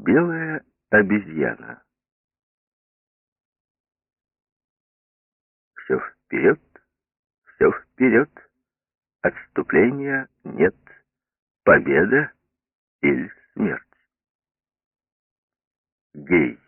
Белая обезьяна. Все вперед, все вперед. Отступления нет. Победа или смерть. Гей.